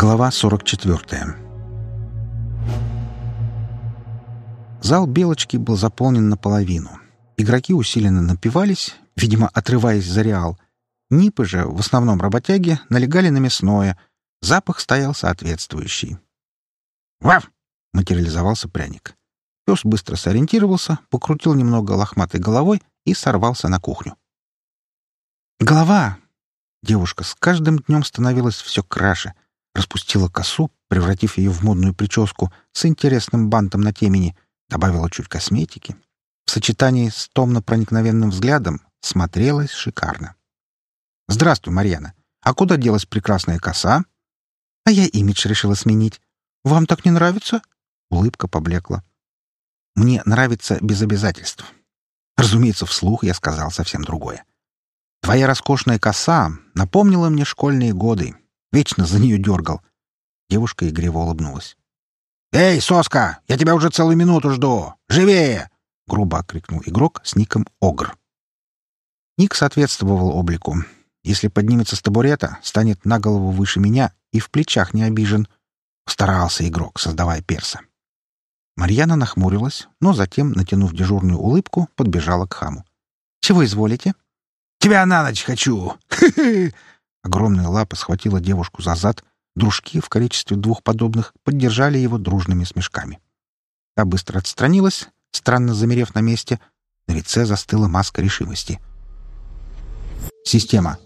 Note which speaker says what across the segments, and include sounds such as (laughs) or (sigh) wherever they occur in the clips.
Speaker 1: Глава 44 Зал «Белочки» был заполнен наполовину. Игроки усиленно напивались, видимо, отрываясь за реал. Нипы же, в основном работяги, налегали на мясное. Запах стоял соответствующий. «Вав!» — материализовался пряник. Пес быстро сориентировался, покрутил немного лохматой головой и сорвался на кухню. «Голова!» Девушка с каждым днем становилась все краше. Распустила косу, превратив ее в модную прическу с интересным бантом на темени, добавила чуть косметики. В сочетании с томно-проникновенным взглядом смотрелась шикарно. «Здравствуй, Марьяна. А куда делась прекрасная коса?» «А я имидж решила сменить. Вам так не нравится?» Улыбка поблекла. «Мне нравится без обязательств». Разумеется, вслух я сказал совсем другое. Твоя роскошная коса напомнила мне школьные годы. Вечно за нее дергал. Девушка игриво улыбнулась. «Эй, соска! Я тебя уже целую минуту жду! Живее!» — грубо окрикнул игрок с ником Огр. Ник соответствовал облику. Если поднимется с табурета, станет на голову выше меня и в плечах не обижен. Старался игрок, создавая перса. Марьяна нахмурилась, но затем, натянув дежурную улыбку, подбежала к хаму. «Чего изволите?» Тебя на ночь хочу!» (laughs) Огромная лапа схватила девушку за зад. Дружки в количестве двух подобных поддержали его дружными смешками. Та быстро отстранилась, странно замерев на месте. На лице застыла маска решимости. Система.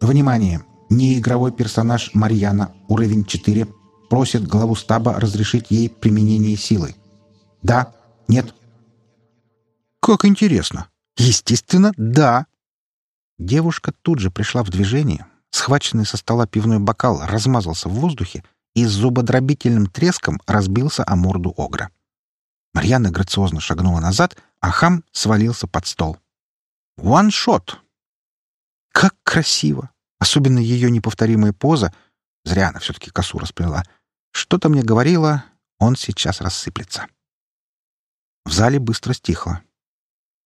Speaker 1: Внимание! Неигровой персонаж Марьяна, уровень 4, просит главу стаба разрешить ей применение силы. Да? Нет? Как интересно. Естественно, да. Девушка тут же пришла в движение. Схваченный со стола пивной бокал размазался в воздухе и с зубодробительным треском разбился о морду огра. Марьяна грациозно шагнула назад, а хам свалился под стол. «Ваншот!» Как красиво! Особенно ее неповторимая поза. Зря она все-таки косу расплела. Что-то мне говорило, он сейчас рассыплется. В зале быстро стихло.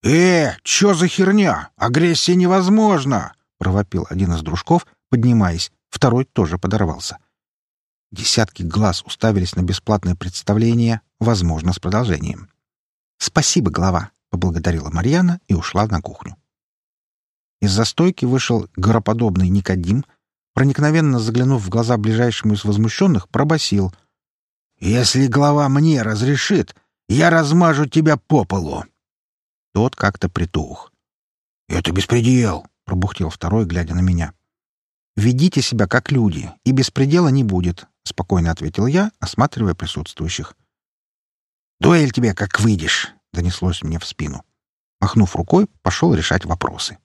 Speaker 1: «Э, чё за херня? Агрессия невозможна!» — провопил один из дружков, поднимаясь. Второй тоже подорвался. Десятки глаз уставились на бесплатное представление, возможно, с продолжением. «Спасибо, глава!» — поблагодарила Марьяна и ушла на кухню. Из застойки вышел гороподобный Никодим, проникновенно заглянув в глаза ближайшему из возмущенных, пробасил: «Если глава мне разрешит, я размажу тебя по полу!» Тот как-то притух. «Это беспредел!» — пробухтел второй, глядя на меня. «Ведите себя как люди, и беспредела не будет», — спокойно ответил я, осматривая присутствующих. «Дуэль тебе как выйдешь!» — донеслось мне в спину. Махнув рукой, пошел решать вопросы.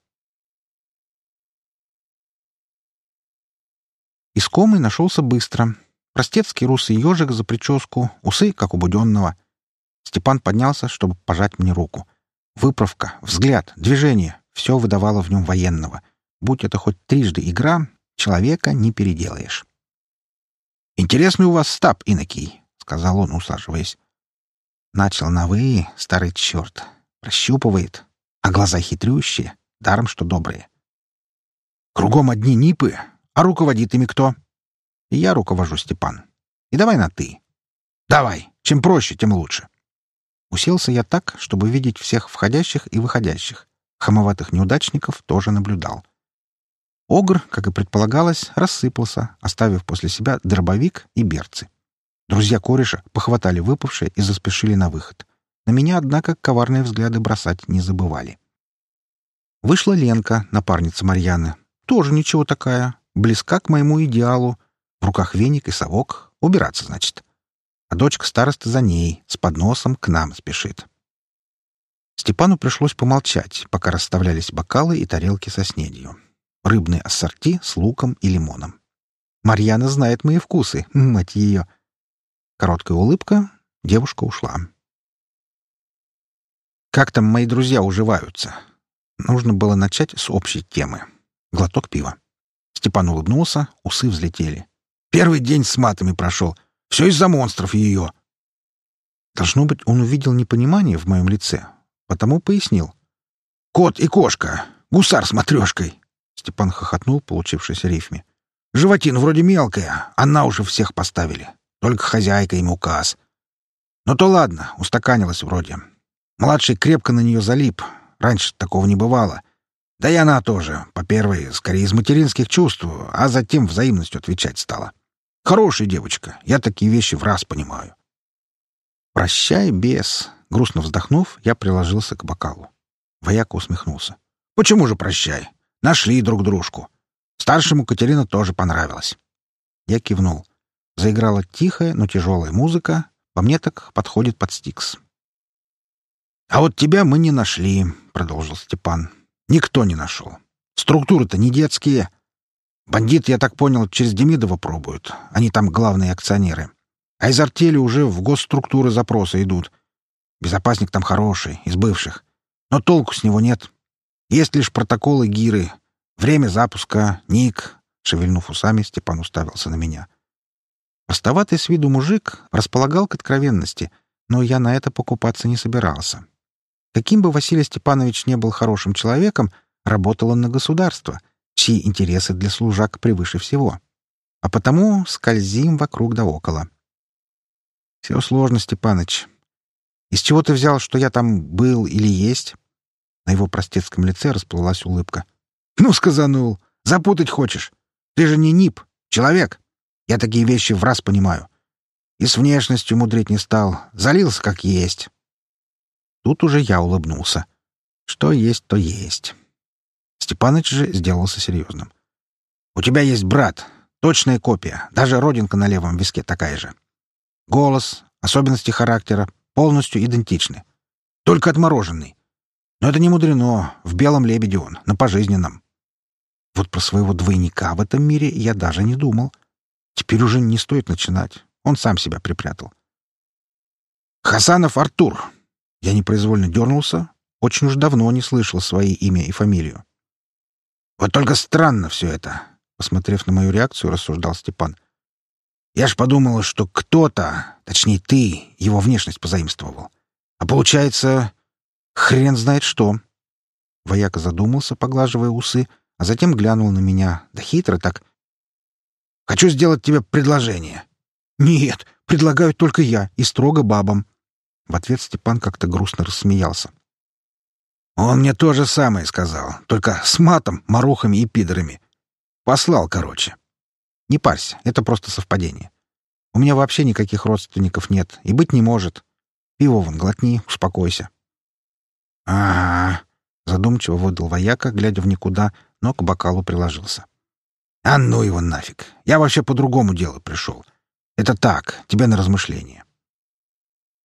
Speaker 1: Искомый нашелся быстро. Простецкий русый ежик за прическу, усы, как у буденного. Степан поднялся, чтобы пожать мне руку. Выправка, взгляд, движение — все выдавало в нем военного. Будь это хоть трижды игра, человека не переделаешь. «Интересный у вас стаб, инокий», — сказал он, усаживаясь. Начал на «вы», старый черт. Прощупывает. А глаза хитрющие, даром что добрые. «Кругом одни нипы, а руководит ими кто?» Я руковожу, Степан. И давай на «ты». «Давай. Чем проще, тем лучше». Уселся я так, чтобы видеть всех входящих и выходящих. Хамоватых неудачников тоже наблюдал. Огр, как и предполагалось, рассыпался, оставив после себя дробовик и берцы. Друзья кореша похватали выпавшие и заспешили на выход. На меня, однако, коварные взгляды бросать не забывали. Вышла Ленка, напарница Марьяны. Тоже ничего такая, близка к моему идеалу. В руках веник и совок. Убираться, значит а дочка староста за ней, с подносом к нам спешит. Степану пришлось помолчать, пока расставлялись бокалы и тарелки со снедью. Рыбные ассорти с луком и лимоном. Марьяна знает мои вкусы, (laughs) мать ее. Короткая улыбка, девушка ушла. Как там мои друзья уживаются? Нужно было начать с общей темы. Глоток пива. Степан улыбнулся, усы взлетели. Первый день с матами прошел. Все из-за монстров ее. Должно быть, он увидел непонимание в моем лице, потому пояснил. «Кот и кошка! Гусар с матрешкой!» Степан хохотнул, получившейся рифме.
Speaker 2: Животин вроде мелкая, она уже всех поставили. Только хозяйка им указ. Но то ладно, устаканилась вроде. Младший крепко на нее залип. Раньше такого не бывало. Да и она тоже, по первой, скорее из материнских чувств, а затем взаимностью отвечать стала. Хорошая девочка, я такие вещи в раз понимаю.
Speaker 1: «Прощай, бес!» Грустно вздохнув, я приложился к бокалу. Вояка усмехнулся.
Speaker 2: «Почему же прощай? Нашли друг дружку. Старшему Катерина тоже понравилась».
Speaker 1: Я кивнул. Заиграла тихая, но тяжелая музыка. По мне так подходит под стикс.
Speaker 2: «А вот тебя мы не нашли», — продолжил Степан. «Никто не нашел. Структуры-то не детские. Бандит, я так понял, через Демидова пробуют. Они там главные акционеры. А из артели уже в госструктуры запросы идут. Безопасник там хороший, из бывших. Но толку с него нет. Есть лишь протоколы гиры. Время запуска, ник. Шевельнув усами, Степан уставился на меня.
Speaker 1: Простоватый с виду мужик располагал к откровенности, но я на это покупаться не собирался. Каким бы Василий Степанович не был хорошим человеком, работал он на государство, чьи интересы для служак превыше всего. А потому скользим вокруг да около. Все сложно, Степаныч. Из чего ты взял, что я там был или есть? На его простецком лице расплылась улыбка.
Speaker 2: «Ну, сказанул! Запутать хочешь! Ты же не НИП, человек! Я такие вещи в раз понимаю. И с внешностью мудрить не стал. Залился как есть».
Speaker 1: Тут уже я улыбнулся. Что есть, то есть. Степаныч же сделался серьезным.
Speaker 2: «У тебя есть брат. Точная копия. Даже родинка на левом виске такая же. Голос, особенности характера полностью идентичны. Только отмороженный. Но это не мудрено. В белом лебеде он, на пожизненном.
Speaker 1: Вот про своего двойника в этом мире я даже не думал. Теперь уже не стоит начинать. Он сам себя припрятал.
Speaker 2: Хасанов Артур.
Speaker 1: Я непроизвольно дернулся. Очень уж давно не слышал свои имя и фамилию.
Speaker 2: Вот только странно все это. Посмотрев на мою реакцию, рассуждал Степан. Я ж подумал, что кто-то, точнее ты, его внешность позаимствовал. А получается, Хрен знает что.
Speaker 1: Вояка задумался, поглаживая усы, а затем глянул на меня, да хитро так.
Speaker 2: «Хочу сделать тебе предложение».
Speaker 1: «Нет, предлагаю только я, и строго бабам». В ответ Степан как-то грустно рассмеялся.
Speaker 2: «Он мне то же самое сказал, только с матом, марухами и пидорами. Послал, короче».
Speaker 1: «Не парься, это просто совпадение. У меня вообще никаких родственников нет, и быть не может. Пиво вон глотни, успокойся».
Speaker 2: А,
Speaker 1: задумчиво выдал вояка, глядя в никуда, но к бокалу приложился.
Speaker 2: «А ну его нафиг! Я вообще по другому делу пришел. Это так, тебе на размышление».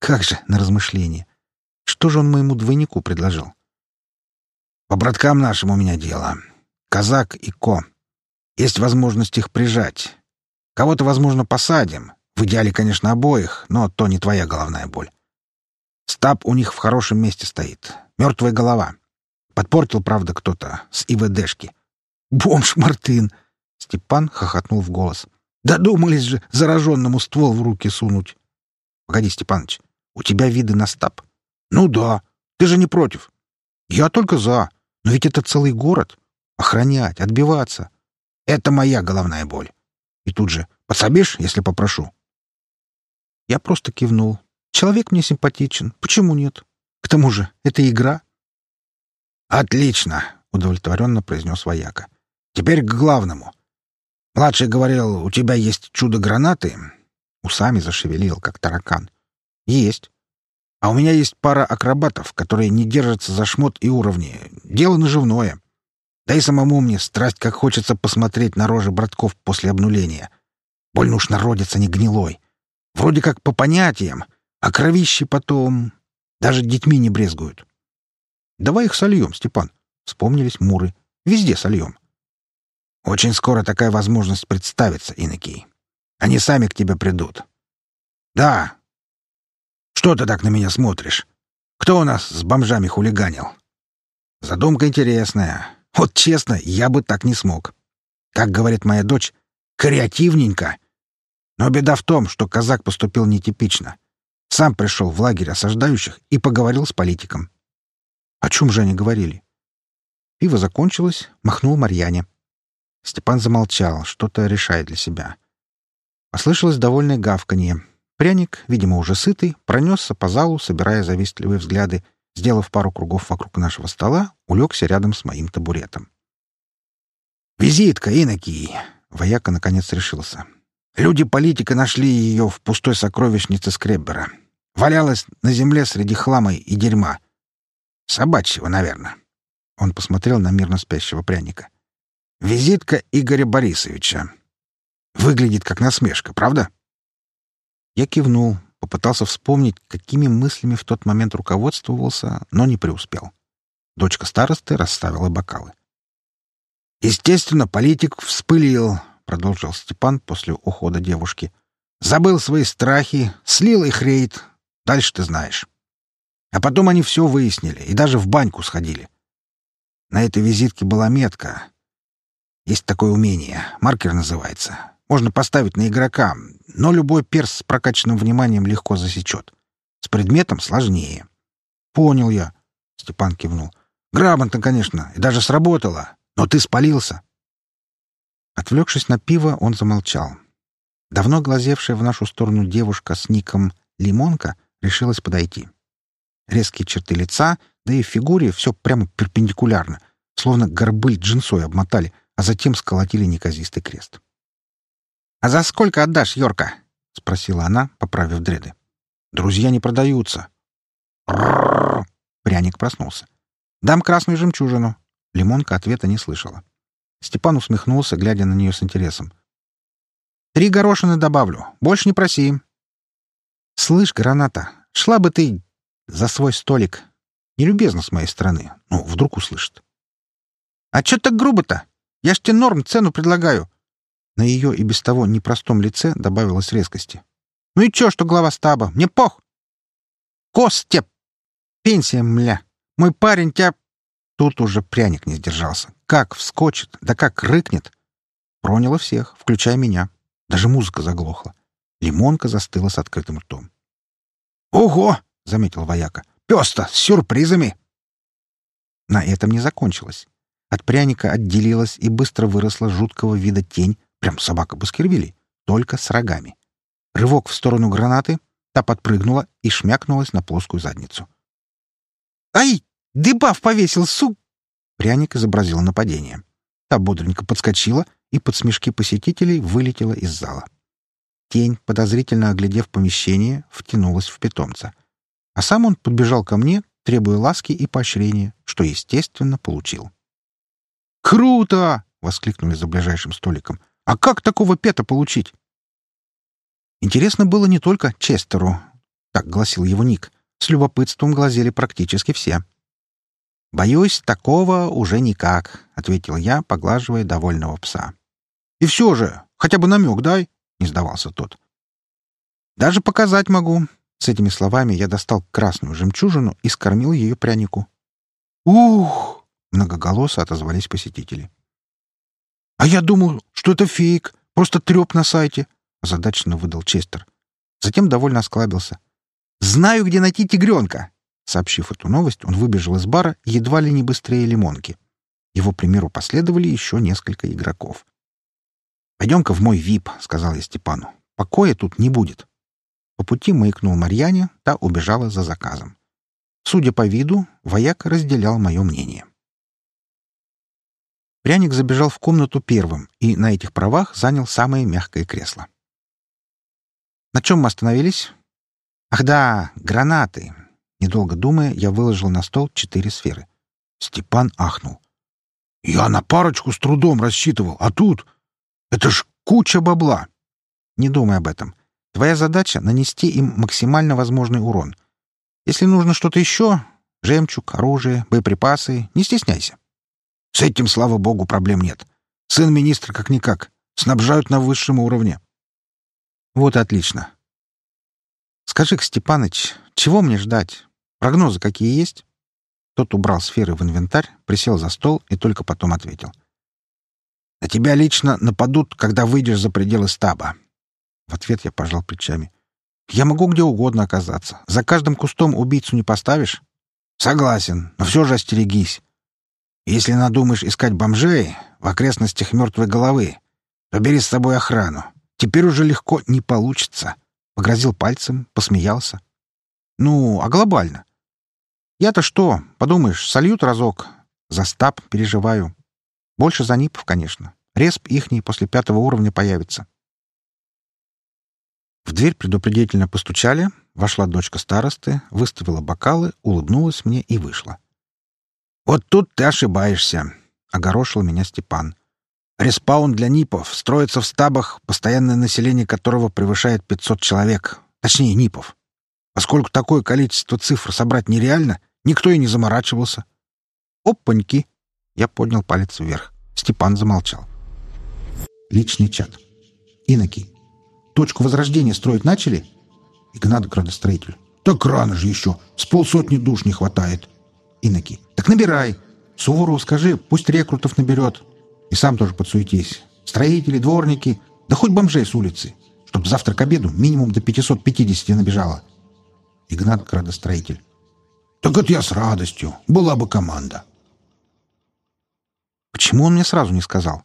Speaker 1: «Как же на размышление? Что же он моему двойнику предложил?»
Speaker 2: «По браткам нашим у меня дело. Казак и Ко. Есть возможность их прижать. Кого-то, возможно, посадим. В идеале, конечно, обоих, но то не твоя головная боль. Стаб у них в хорошем месте стоит. Мертвая голова. Подпортил, правда, кто-то с ИВДшки.
Speaker 1: «Бомж Мартын!» Степан хохотнул в голос.
Speaker 2: «Додумались же зараженному ствол в руки сунуть!»
Speaker 1: «Погоди, Степаныч, у тебя виды на стаб?»
Speaker 2: «Ну да. Ты же не против?»
Speaker 1: «Я только за. Но ведь это целый город. Охранять, отбиваться.
Speaker 2: Это моя головная боль. И тут же «Подсобишь, если попрошу?»
Speaker 1: Я просто кивнул. Человек мне симпатичен. Почему нет? К тому же, это игра.
Speaker 2: «Отлично!» — удовлетворенно произнес вояка. «Теперь к главному. Младший говорил, у тебя есть чудо-гранаты?»
Speaker 1: Усами зашевелил, как таракан. «Есть.
Speaker 2: А у меня есть пара акробатов, которые не держатся за шмот и уровни. Дело наживное. Да и самому мне страсть как хочется посмотреть на рожи братков после обнуления. Больно уж народится не гнилой. Вроде как по понятиям, а кровищи потом... Даже детьми не брезгуют.
Speaker 1: Давай их сольем, Степан. Вспомнились муры. Везде сольем.
Speaker 2: Очень скоро такая возможность представится, Иннокий. Они сами к тебе придут. Да. Что ты так на меня смотришь? Кто у нас с бомжами хулиганил? Задумка интересная. Вот честно, я бы так не смог. Как говорит моя дочь, креативненько. Но беда в том, что казак поступил нетипично. Сам пришел в лагерь осаждающих и поговорил с политиком.
Speaker 1: О чем же они говорили? Пиво закончилось, махнул Марьяне. Степан замолчал, что-то решая для себя. Послышалось довольное гавканье. Пряник, видимо, уже сытый, пронесся по залу, собирая завистливые взгляды, сделав пару кругов вокруг нашего стола, улегся рядом с моим табуретом.
Speaker 2: «Визитка, инокий!» — вояка наконец решился. «Люди политика нашли ее в пустой сокровищнице Скреббера. Валялась на земле среди хлама и дерьма. Собачьего, наверное». Он посмотрел на мирно спящего пряника. «Визитка Игоря Борисовича. Выглядит как насмешка, правда?»
Speaker 1: Я кивнул, попытался вспомнить, какими мыслями в тот момент руководствовался, но не преуспел. Дочка старосты расставила бокалы.
Speaker 2: «Естественно, политик вспылил», — продолжил Степан после ухода девушки. «Забыл свои страхи, слил их рейд. Дальше ты знаешь. А потом они все выяснили и даже в баньку сходили. На этой визитке была метка. Есть такое умение, маркер называется. Можно поставить на игрока, но любой перс с прокачанным вниманием легко засечет. С предметом сложнее.
Speaker 1: «Понял я», —
Speaker 2: Степан кивнул. «Грамотно, конечно, и даже сработало. Но ты спалился».
Speaker 1: Отвлекшись на пиво, он замолчал. Давно глазевшая в нашу сторону девушка с ником «Лимонка» решилась подойти. Резкие черты лица, да и в фигуре все прямо перпендикулярно, словно горбыль джинсой обмотали, а затем сколотили неказистый крест. «А за сколько отдашь, Йорка?» — спросила она, поправив дреды.
Speaker 2: «Друзья не продаются».
Speaker 1: Пряник проснулся. «Дам красную жемчужину». Лимонка ответа не слышала. Степан усмехнулся, глядя на нее с интересом. «Три горошины добавлю. Больше не проси». «Слышь, граната, шла бы ты за свой столик. Нелюбезно с моей стороны. Ну, вдруг услышит». «А чё так грубо-то? Я ж тебе норм цену предлагаю. На ее и без того непростом лице добавилось резкости. «Ну и чё, что глава стаба? Мне пох!» «Костеп! Пенсия, мля! Мой парень тебя...» Тут уже пряник не сдержался. Как вскочит, да как рыкнет. Проняло всех, включая меня. Даже музыка заглохла. Лимонка застыла с открытым ртом.
Speaker 2: «Ого!» — заметил вояка. «Пёс-то с сюрпризами!»
Speaker 1: На этом не закончилось. От пряника отделилась и быстро выросла жуткого вида тень, Прям собака Баскервилей, только с рогами. Рывок в сторону гранаты, та подпрыгнула и шмякнулась на плоскую задницу. «Ай! Дебаф повесил, су!» Пряник изобразил нападение. Та бодренько подскочила и под смешки посетителей вылетела из зала. Тень, подозрительно оглядев помещение, втянулась в питомца. А сам он подбежал ко мне, требуя ласки и поощрения, что, естественно, получил. «Круто!» — воскликнули за ближайшим столиком. А как такого пета получить? Интересно было не только Честеру, так гласил его ник. С любопытством глазели практически все. «Боюсь, такого уже никак», — ответил я, поглаживая довольного пса. «И все же, хотя бы намек дай», — не сдавался тот. «Даже показать могу». С этими словами я достал красную жемчужину и скормил ее прянику. «Ух!» — многоголосо отозвались посетители. «А я думал, что это фейк, просто треп на сайте», — озадаченно выдал Честер. Затем довольно осклабился. «Знаю, где найти тигренка!» Сообщив эту новость, он выбежал из бара едва ли не быстрее лимонки. Его примеру последовали еще несколько игроков. «Пойдем-ка в мой вип», — сказал я Степану. «Покоя тут не будет». По пути маякнул Марьяне, та убежала за заказом. Судя по виду, вояк разделял мое мнение. Пряник забежал в комнату первым и на этих правах занял самое мягкое кресло. На чем мы остановились? Ах да, гранаты. Недолго думая, я выложил на стол четыре сферы. Степан ахнул. «Я на парочку с трудом рассчитывал, а тут... Это ж куча бабла!» «Не думай об этом. Твоя задача — нанести им максимально возможный урон. Если нужно что-то еще — жемчуг, оружие, боеприпасы — не стесняйся. С этим, слава богу, проблем нет. Сын министра как-никак. Снабжают на высшем уровне. Вот и отлично. Скажи-ка, Степаныч, чего мне ждать? Прогнозы какие есть? Тот убрал сферы в инвентарь, присел за стол и только потом ответил. «На тебя лично нападут, когда выйдешь за пределы стаба». В ответ я пожал плечами. «Я могу где угодно оказаться. За каждым кустом убийцу не поставишь?» «Согласен, но все же остерегись.
Speaker 2: Если надумаешь искать бомжей в окрестностях мертвой головы, то бери с собой охрану. Теперь уже легко не получится. Погрозил пальцем, посмеялся. Ну, а глобально? Я-то что, подумаешь, сольют разок. За стаб переживаю. Больше за НИПов, конечно. Респ ихний после пятого уровня появится. В дверь предупредительно постучали, вошла дочка старосты, выставила бокалы, улыбнулась мне и вышла. «Вот тут ты ошибаешься», — огорошил меня Степан. «Респаун для НИПов строится в стабах, постоянное население которого превышает 500 человек. Точнее, НИПов. Поскольку такое количество цифр собрать нереально, никто и не заморачивался». «Опаньки!» — я поднял палец вверх. Степан замолчал.
Speaker 1: Личный чат. Иноки. Точку возрождения строить начали? Игнат градостроитель. Так рано же еще. С полсотни душ не хватает. Иноки. Так набирай. Суворову скажи, пусть рекрутов наберет. И сам тоже подсуетись. Строители, дворники, да хоть бомжей с улицы. Чтоб завтра к обеду минимум до 550 набежало. Игнат градостроитель. Так это я с радостью. Была бы команда.
Speaker 2: Почему он мне сразу не сказал?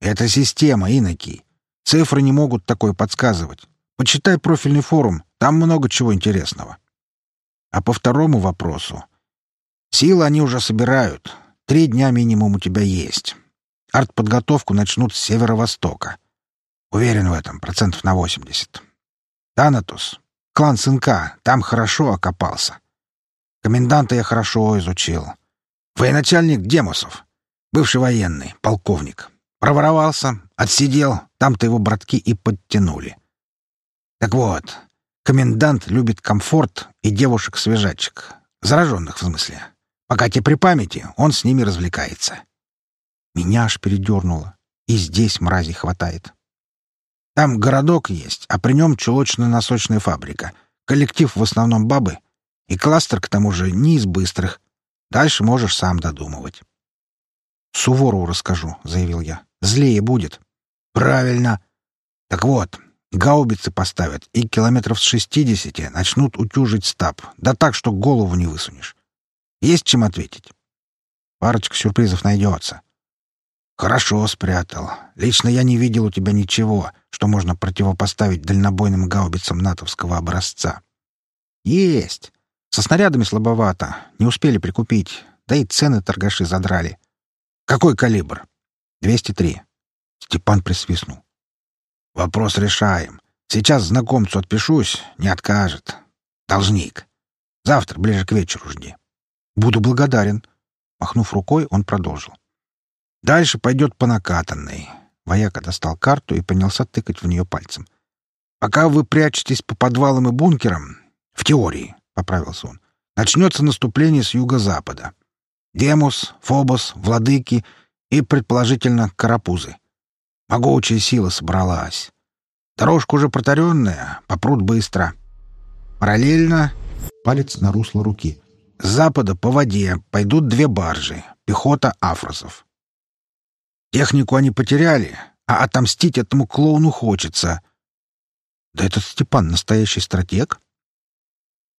Speaker 2: Это система, иноки. Цифры не могут такое подсказывать. Почитай профильный форум, там много чего интересного. А по второму вопросу. Силы они уже собирают. Три дня минимум у тебя есть. Артподготовку начнут с северо-востока. Уверен в этом, процентов на 80. Танатус, клан сынка, там хорошо окопался. Коменданта я хорошо изучил. Военачальник Демусов, бывший военный, полковник. Проворовался, отсидел, там-то его братки и подтянули. Так вот, комендант любит комфорт и девушек-свежачек. Зараженных, в смысле. Пока те при памяти, он с ними развлекается. Меня аж передернуло. И здесь мрази хватает. Там городок есть, а при нем чулочно-носочная фабрика. Коллектив в основном бабы. И кластер, к тому же, не из быстрых. Дальше можешь сам додумывать. «Суворову расскажу», — заявил я. Злее будет. Правильно. Так вот, гаубицы поставят, и километров с шестидесяти начнут утюжить стаб. Да так, что голову не высунешь. Есть чем ответить. Парочка сюрпризов найдется. Хорошо спрятал. Лично я не видел у тебя ничего, что можно противопоставить дальнобойным гаубицам натовского образца. Есть. Со снарядами слабовато. Не успели прикупить. Да и цены торгаши задрали. Какой калибр? «Двести три». Степан присвистнул. «Вопрос решаем. Сейчас знакомцу отпишусь, не откажет. Должник. Завтра, ближе к вечеру жди». «Буду благодарен». Махнув рукой, он продолжил. «Дальше пойдет по накатанной». Вояка достал карту и принялся тыкать в нее пальцем. «Пока вы прячетесь по подвалам и бункерам, в теории, — поправился он, — начнется наступление с юго-запада. Демус, Фобос, Владыки и, предположительно, карапузы. Могучая сила собралась. Дорожка уже протаренная, попрут быстро. Параллельно...
Speaker 1: Палец на русло руки.
Speaker 2: С запада по воде пойдут две баржи, пехота афросов. Технику они потеряли, а отомстить этому клоуну хочется. Да этот Степан настоящий стратег.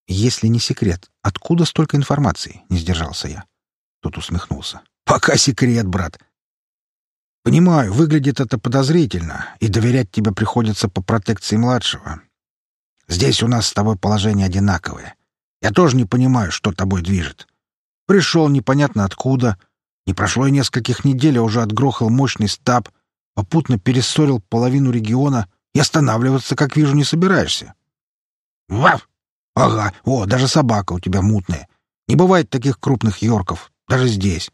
Speaker 2: Если не секрет, откуда столько информации? Не сдержался я. Тот усмехнулся. Пока секрет, брат. Понимаю, выглядит это подозрительно, и доверять тебе приходится по протекции младшего. Здесь у нас с тобой положение одинаковое. Я тоже не понимаю, что тобой движет. Пришел непонятно откуда. Не прошло и нескольких недель, а уже отгрохал мощный стаб, попутно перессорил половину региона и останавливаться, как вижу, не собираешься. Вав! Ага, о, даже собака у тебя мутная. Не бывает таких крупных йорков, даже здесь.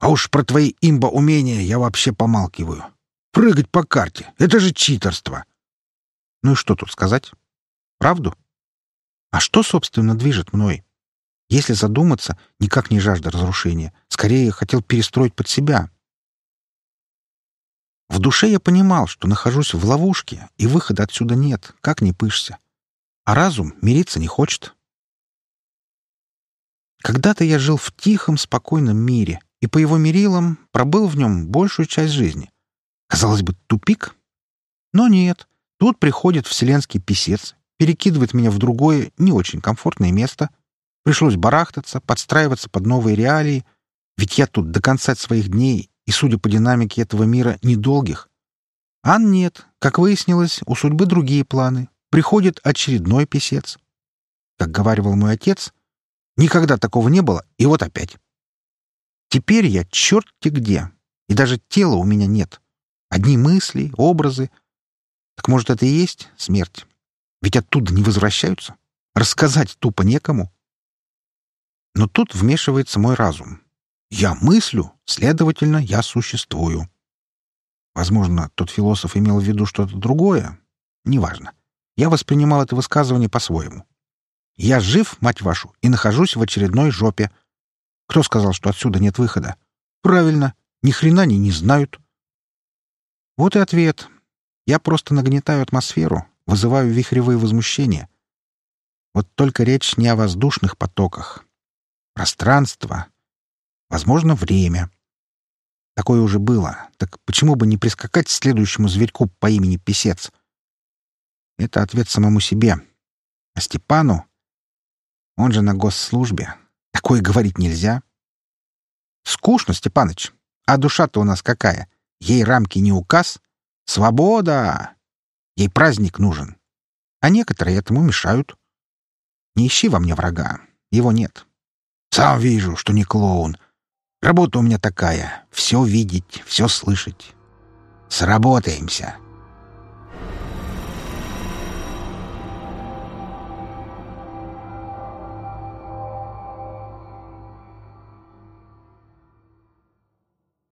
Speaker 2: А уж про твои имба-умения я вообще помалкиваю. Прыгать по карте — это же читерство. Ну и что тут сказать? Правду? А что, собственно, движет мной? Если задуматься, никак не жажда разрушения. Скорее, хотел перестроить под себя. В душе я понимал, что нахожусь в ловушке, и выхода отсюда нет, как ни пышься. А разум мириться не хочет. Когда-то я жил в тихом, спокойном мире, и по его мерилам пробыл в нем большую часть жизни. Казалось бы, тупик. Но нет. Тут приходит вселенский писец, перекидывает меня в другое, не очень комфортное место. Пришлось барахтаться, подстраиваться под новые реалии.
Speaker 1: Ведь я тут до конца своих дней, и, судя по динамике этого мира, недолгих. А нет, как выяснилось, у судьбы другие планы. Приходит очередной писец. Как говаривал мой отец, никогда такого не было, и вот опять. Теперь я черт-те где, и даже тела у меня нет. Одни мысли, образы. Так может, это и есть смерть? Ведь оттуда не возвращаются. Рассказать тупо некому. Но тут вмешивается мой разум. Я мыслю, следовательно, я существую. Возможно, тот философ имел в виду что-то другое. Неважно. Я воспринимал это высказывание по-своему. Я жив, мать вашу, и нахожусь в очередной жопе. Кто сказал, что отсюда нет выхода? Правильно, ни хрена они не знают. Вот и ответ. Я просто нагнетаю атмосферу, вызываю вихревые возмущения. Вот только речь не о воздушных потоках. Пространство, возможно, время. Такое уже было. Так почему бы не прискакать следующему зверьку по имени Песец? Это ответ самому себе. А Степану? Он же на госслужбе. Такое говорить нельзя. Скучно, Степаныч. А душа-то у нас какая? Ей рамки не указ. Свобода! Ей праздник нужен. А некоторые этому мешают. Не ищи во мне врага. Его нет. Сам вижу, что не клоун. Работа у меня такая — все видеть, все слышать. Сработаемся.